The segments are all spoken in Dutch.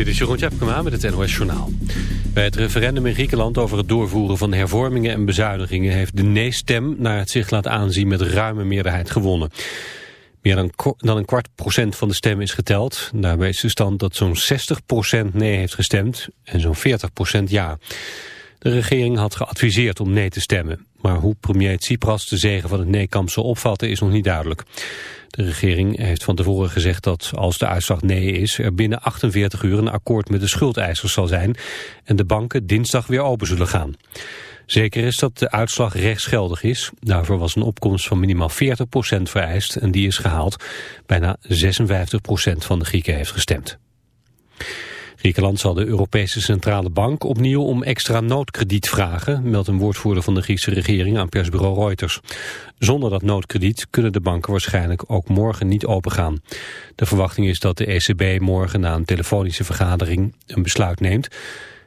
Dit is Jeroen Tjepkema met het NOS Journaal. Bij het referendum in Griekenland over het doorvoeren van hervormingen en bezuinigingen... heeft de nee-stem naar het zich laat aanzien met ruime meerderheid gewonnen. Meer dan, dan een kwart procent van de stemmen is geteld. Daarbij is de stand dat zo'n 60 procent nee heeft gestemd en zo'n 40 procent ja. De regering had geadviseerd om nee te stemmen. Maar hoe premier Tsipras de zegen van het nee-kamp zal opvatten is nog niet duidelijk. De regering heeft van tevoren gezegd dat als de uitslag nee is... er binnen 48 uur een akkoord met de schuldeisers zal zijn... en de banken dinsdag weer open zullen gaan. Zeker is dat de uitslag rechtsgeldig is. Daarvoor was een opkomst van minimaal 40% vereist en die is gehaald. Bijna 56% van de Grieken heeft gestemd. Griekenland zal de Europese Centrale Bank opnieuw om extra noodkrediet vragen, meldt een woordvoerder van de Griekse regering aan persbureau Reuters. Zonder dat noodkrediet kunnen de banken waarschijnlijk ook morgen niet opengaan. De verwachting is dat de ECB morgen na een telefonische vergadering een besluit neemt.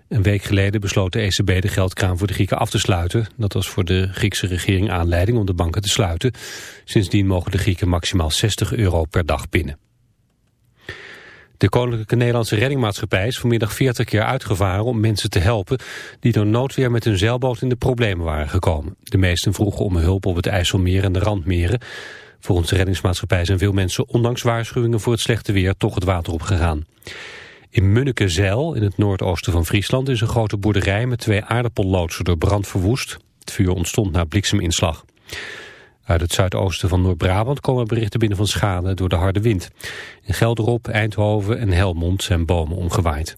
Een week geleden besloot de ECB de geldkraan voor de Grieken af te sluiten. Dat was voor de Griekse regering aanleiding om de banken te sluiten. Sindsdien mogen de Grieken maximaal 60 euro per dag pinnen. De Koninklijke Nederlandse Reddingmaatschappij is vanmiddag 40 keer uitgevaren om mensen te helpen die door noodweer met hun zeilboot in de problemen waren gekomen. De meesten vroegen om hulp op het IJsselmeer en de Randmeren. Volgens de reddingsmaatschappij zijn veel mensen ondanks waarschuwingen voor het slechte weer toch het water opgegaan. In Munnekezeil, in het noordoosten van Friesland, is een grote boerderij met twee aardappelloodsen door brand verwoest. Het vuur ontstond na blikseminslag. Uit het zuidoosten van Noord-Brabant komen berichten binnen van schade door de harde wind. In Gelderop, Eindhoven en Helmond zijn bomen omgewaaid.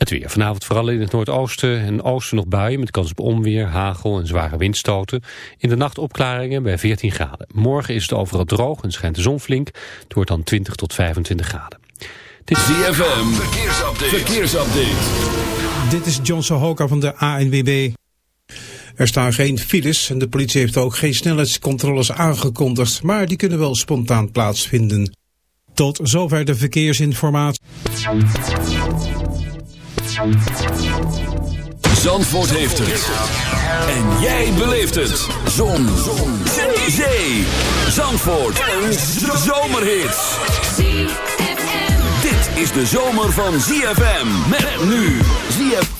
Het weer. Vanavond vooral in het noordoosten en oosten nog buien met kans op onweer, hagel en zware windstoten. In de nacht opklaringen bij 14 graden. Morgen is het overal droog en schijnt de zon flink. Het wordt dan 20 tot 25 graden. Dit is ZFM. Verkeersupdate. Verkeersupdate. Dit is John Sohoka van de ANWB. Er staan geen files en de politie heeft ook geen snelheidscontroles aangekondigd, maar die kunnen wel spontaan plaatsvinden. Tot zover de verkeersinformatie. Zandvoort heeft het. En jij beleeft het. Zon. Zon. Zee. Zandvoort. Een zomerhit. Dit is de zomer van ZFM. Met nu. ZFM.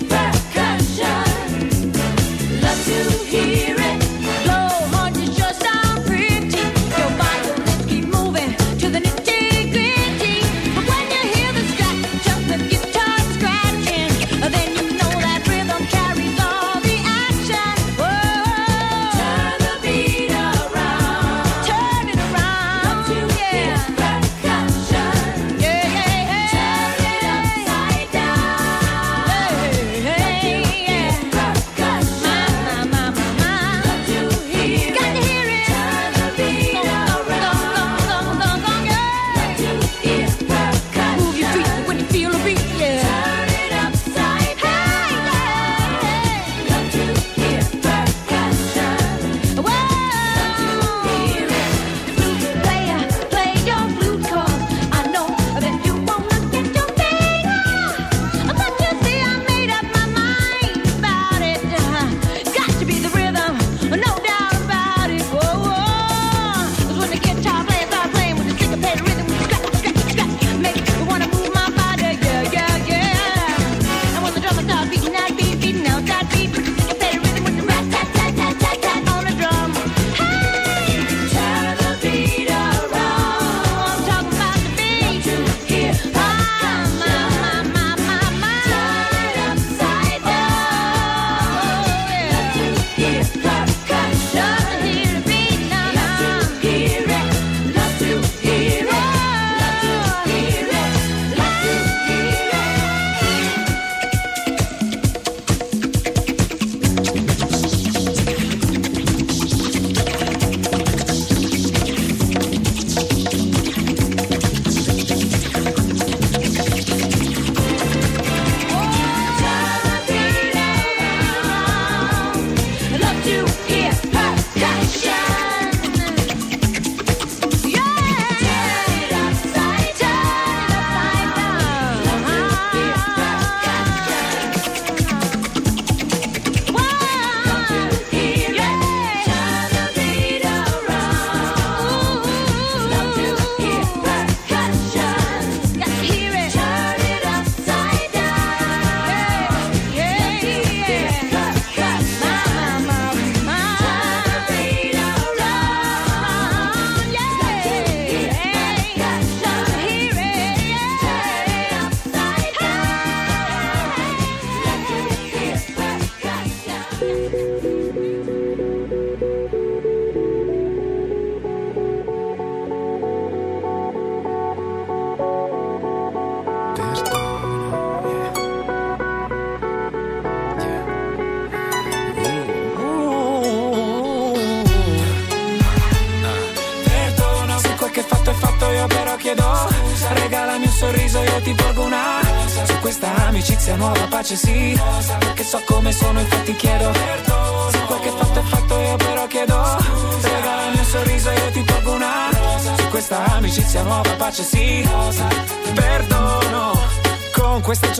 It's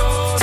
se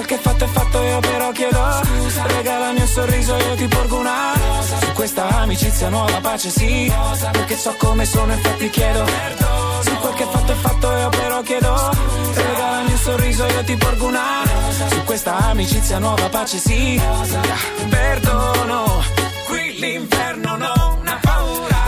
Quel che fatto è fatto io però chiedo. Scusa. Regalami un sorriso io ti porgo una rosa. Su questa amicizia nuova pace sì. Rosa. Perché so come sono infatti chiedo. Perdono. Se quel che fatto è fatto io però chiedo. Scusa. Regalami un sorriso io ti porgo una rosa. Su questa amicizia nuova pace sì. Perdono. Qui l'inferno non ha paura.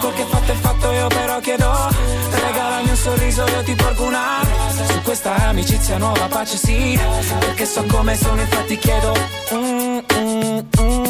Quel che fatto è fatto io però chiedo. Regalami un sorriso io ti porgo una. Su questa amicizia nuova pace sì. Perché so come sono infatti chiedo. Mm, mm, mm.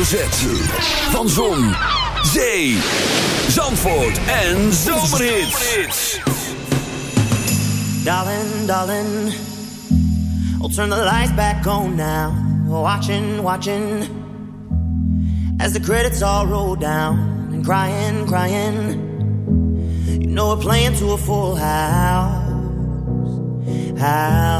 Van Zon, Zee, Zandvoort en. Darling, darling, I'll turn the lights back on now. Watching, watching, as the credits all roll down. And crying, crying, you know we're playing to a full house. House.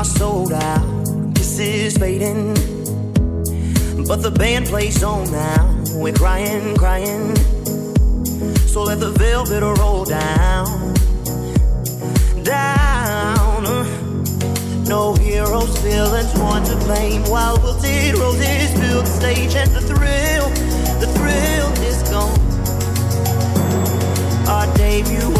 are sold out. This is fading, but the band plays on now. We're crying, crying. So let the velvet roll down, down. No heroes, villains, one to blame. While roses fill the stage, and the thrill, the thrill is gone. Our debut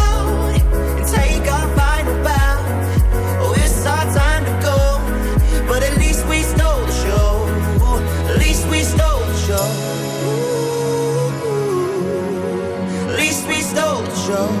show.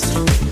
Podcast.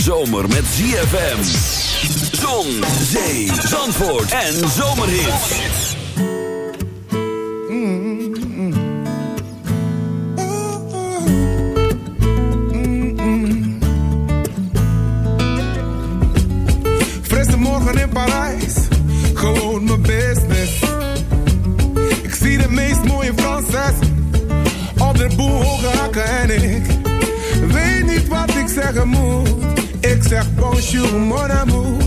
Zomer met ZFM. Zon, zee, zandvoort en zomerhits. Frisse morgen in Parijs, gewoon mijn business. Ik zie de meest mooie Franses op de boel hoge hakken en ik weet niet wat ik zeggen moet. exerpant sur mon amour.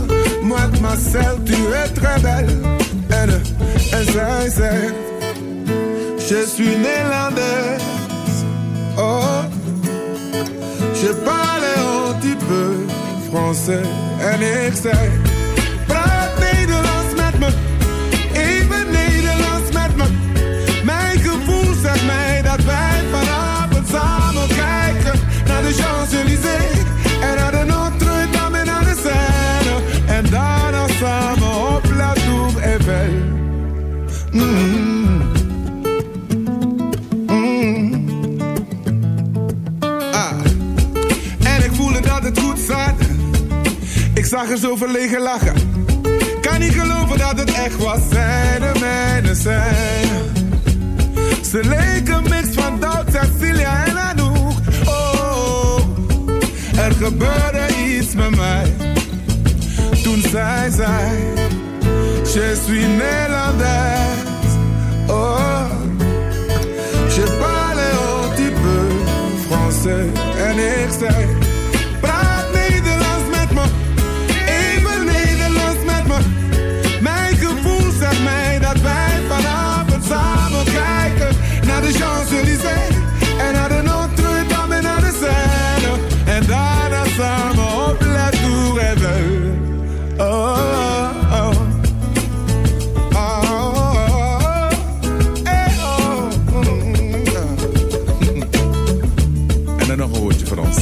Moi de ma selle, tu es très belle. Haine insincère. Je suis néerlandaise. Oh, je parle un petit peu français. Un excès. Zag er zo verlegen lachen. Kan niet geloven dat het echt was. Zij de mijne zijn. Ze leken mix van Doubt, Cecilia en Anouk. Oh, er gebeurde iets met mij. Toen zij zei, je suis Nederlands. Oh, je parle un petit peu français. En ik zei, de frança.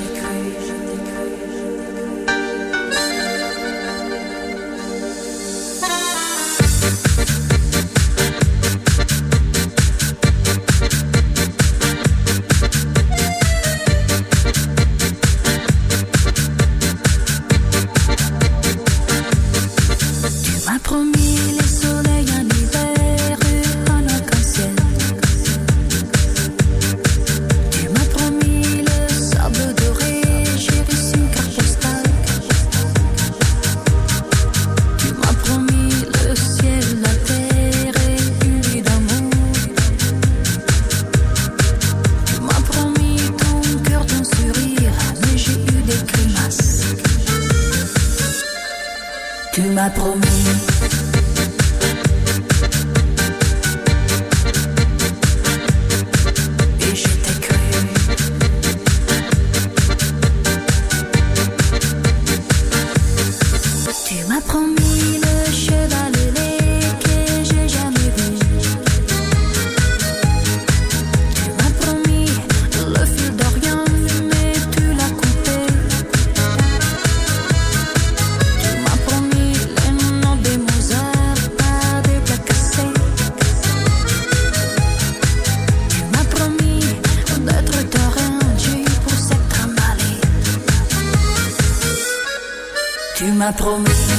m'a promis.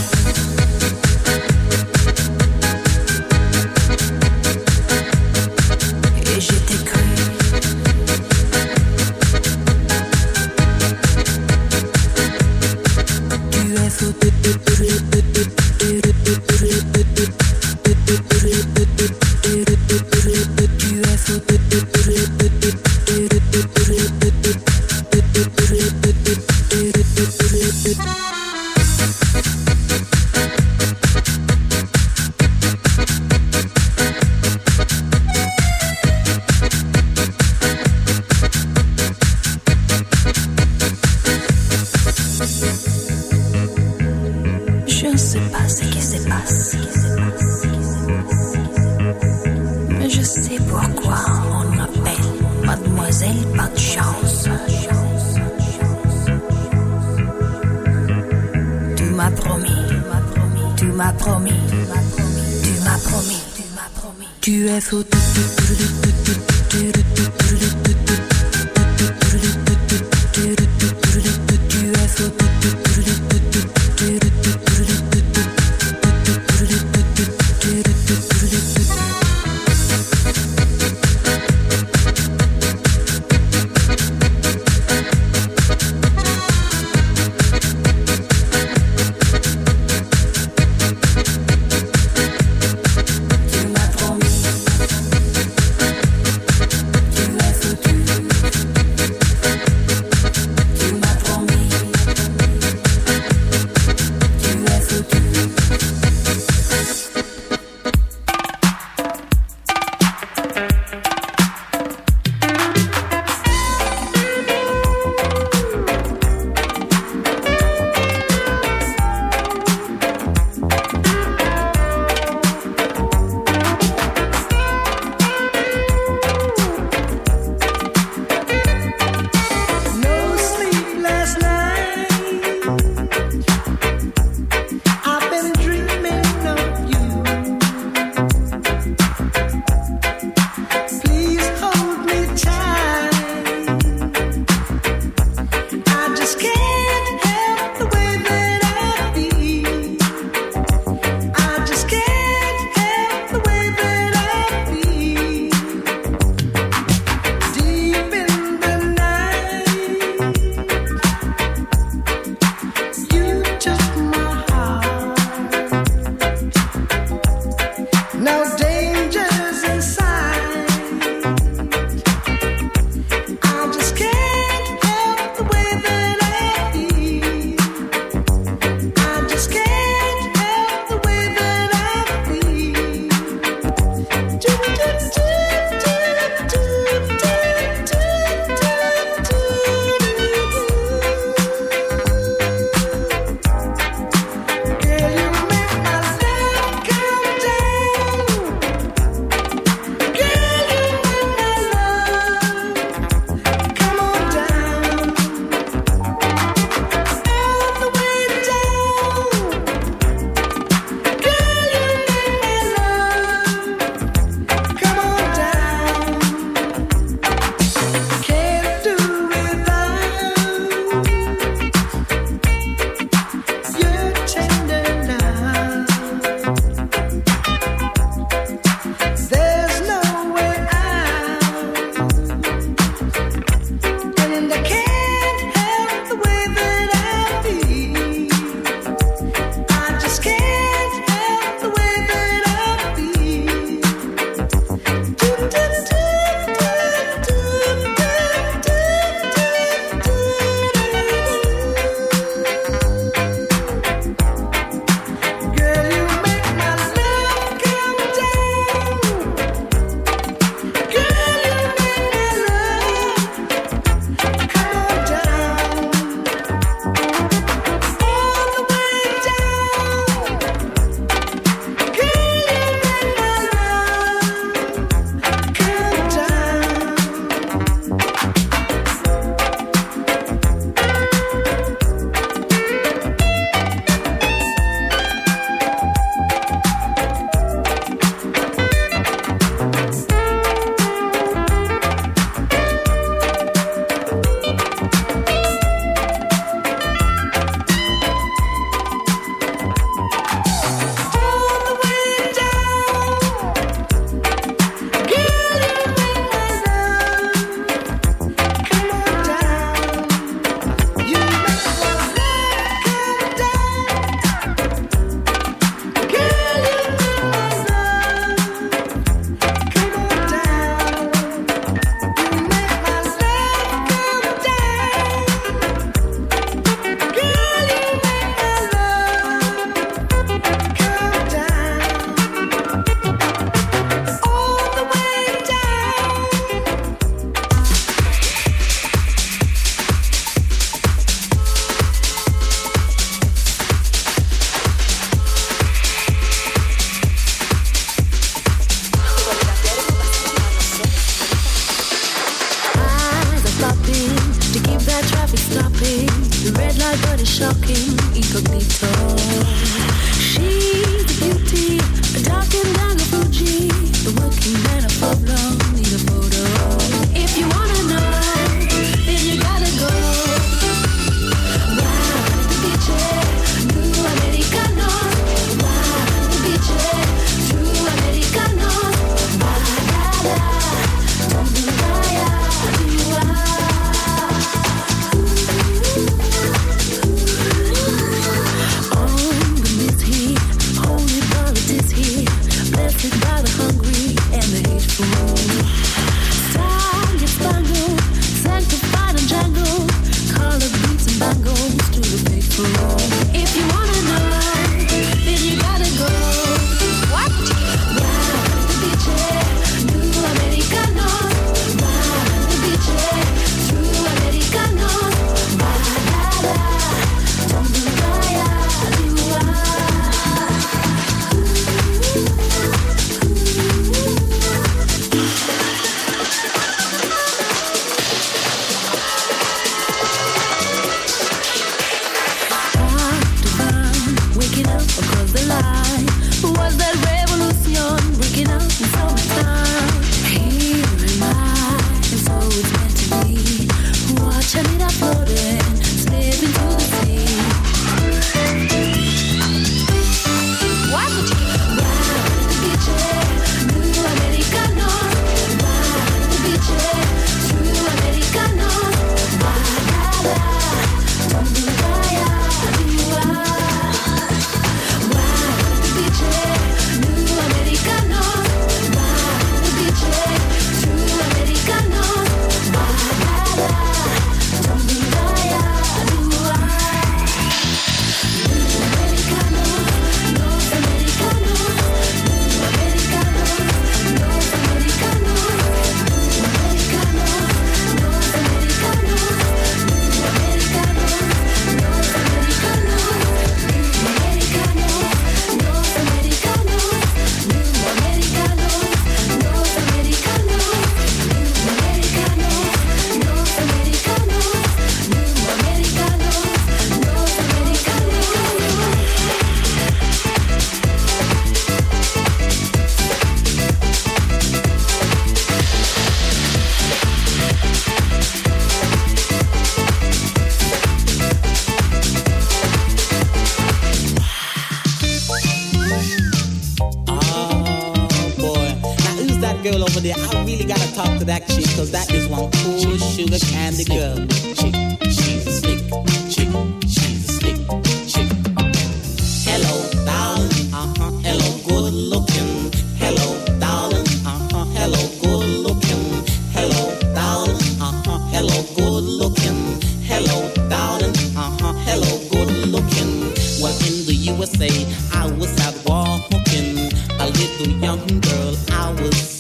I was out walking, a little young girl I was.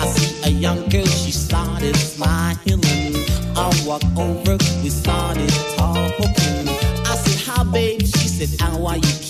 I see a young girl, she started smiling. I walked over, we started talking. I said, baby. She said, How are you?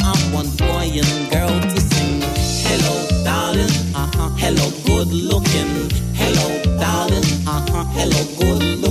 Hawaiian girl to sing. Hello, darling. Uh-huh. Hello, good looking. Hello, darling. Uh-huh. Hello, good looking.